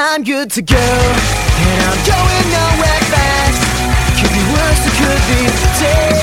I'm good to go, and I'm going nowhere fast. Could be worse, it could be day.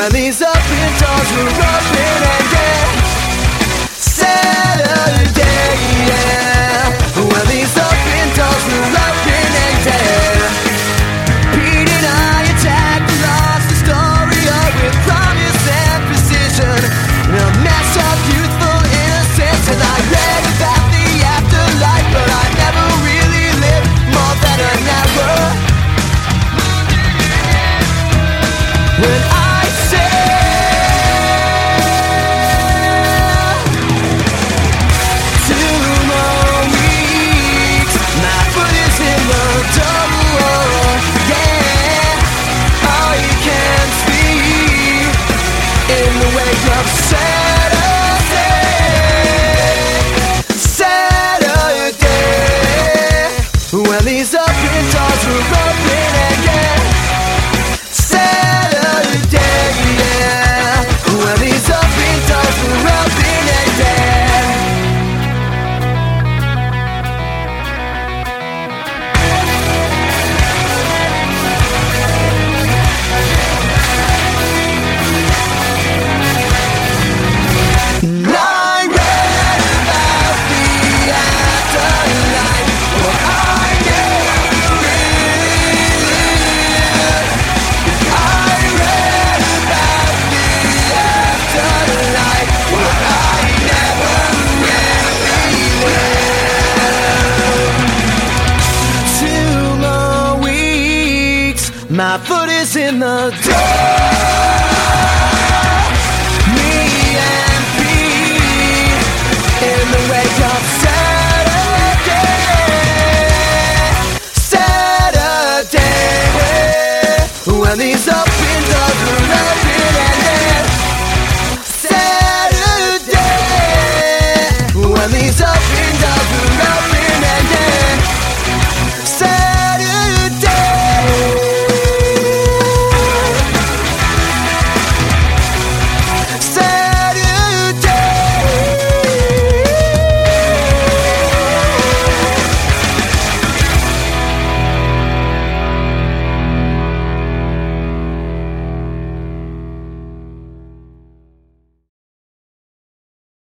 When these open doors were open and My foot is in the door.